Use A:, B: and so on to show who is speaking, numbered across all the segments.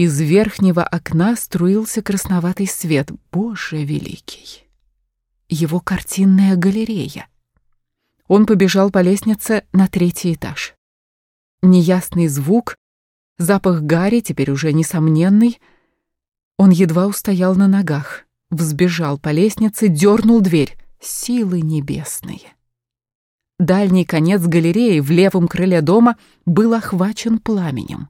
A: Из верхнего окна струился красноватый свет. Боже великий! Его картинная галерея. Он побежал по лестнице на третий этаж. Неясный звук, запах гари, теперь уже несомненный. Он едва устоял на ногах, взбежал по лестнице, дернул дверь. Силы небесные. Дальний конец галереи в левом крыле дома был охвачен пламенем.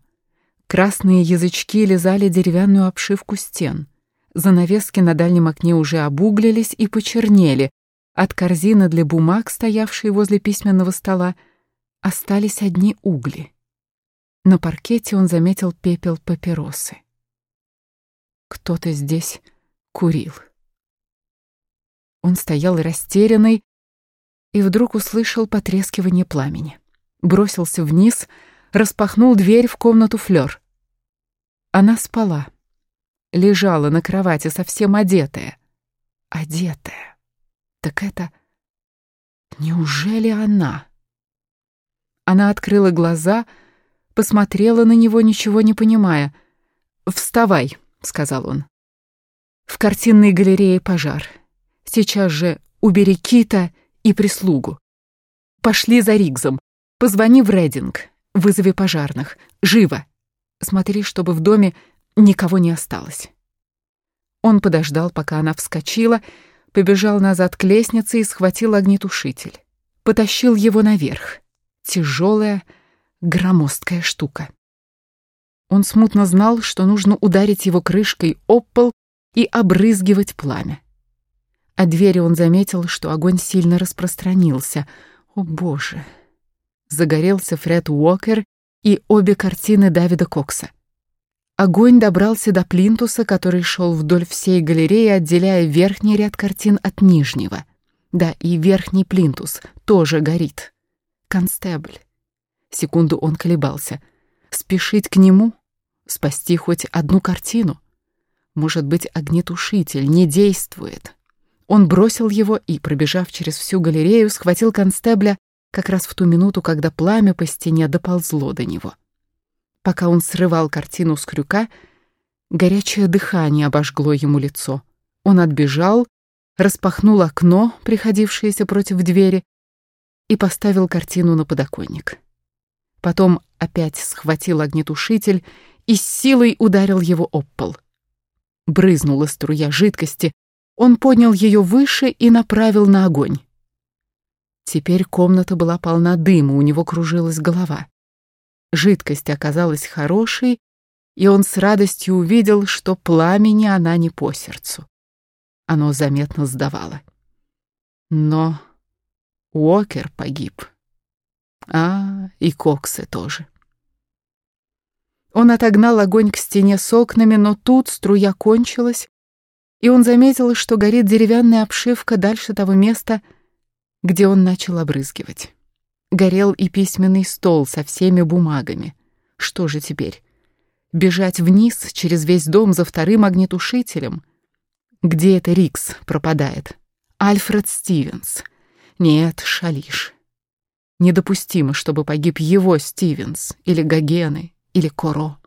A: Красные язычки лизали деревянную обшивку стен. Занавески на дальнем окне уже обуглились и почернели. От корзины для бумаг, стоявшей возле письменного стола, остались одни угли. На паркете он заметил пепел папиросы. Кто-то здесь курил. Он стоял растерянный и вдруг услышал потрескивание пламени. Бросился вниз, распахнул дверь в комнату Флёр. Она спала. Лежала на кровати, совсем одетая. Одетая. Так это... Неужели она? Она открыла глаза, посмотрела на него, ничего не понимая. «Вставай», — сказал он. «В картинной галерее пожар. Сейчас же убери Кита и прислугу. Пошли за Ригзом. Позвони в Рединг. Вызови пожарных. Живо. Смотри, чтобы в доме никого не осталось. Он подождал, пока она вскочила, побежал назад к лестнице и схватил огнетушитель. Потащил его наверх. Тяжелая, громоздкая штука. Он смутно знал, что нужно ударить его крышкой об пол и обрызгивать пламя. От двери он заметил, что огонь сильно распространился. О, боже! Загорелся Фред Уокер и обе картины Давида Кокса. Огонь добрался до плинтуса, который шел вдоль всей галереи, отделяя верхний ряд картин от нижнего. Да, и верхний плинтус тоже горит. Констебль. Секунду он колебался. Спешить к нему? Спасти хоть одну картину? Может быть, огнетушитель не действует? Он бросил его и, пробежав через всю галерею, схватил констебля как раз в ту минуту, когда пламя по стене доползло до него. Пока он срывал картину с крюка, горячее дыхание обожгло ему лицо. Он отбежал, распахнул окно, приходившееся против двери, и поставил картину на подоконник. Потом опять схватил огнетушитель и с силой ударил его об пол. Брызнула струя жидкости, он поднял ее выше и направил на огонь. Теперь комната была полна дыма, у него кружилась голова. Жидкость оказалась хорошей, и он с радостью увидел, что пламени она не по сердцу. Оно заметно сдавало. Но Уокер погиб. А, и Коксы тоже. Он отогнал огонь к стене с окнами, но тут струя кончилась, и он заметил, что горит деревянная обшивка дальше того места, где он начал обрызгивать. Горел и письменный стол со всеми бумагами. Что же теперь? Бежать вниз через весь дом за вторым огнетушителем? Где это Рикс пропадает? Альфред Стивенс. Нет, шалиш. Недопустимо, чтобы погиб его Стивенс, или Гогены, или Коро.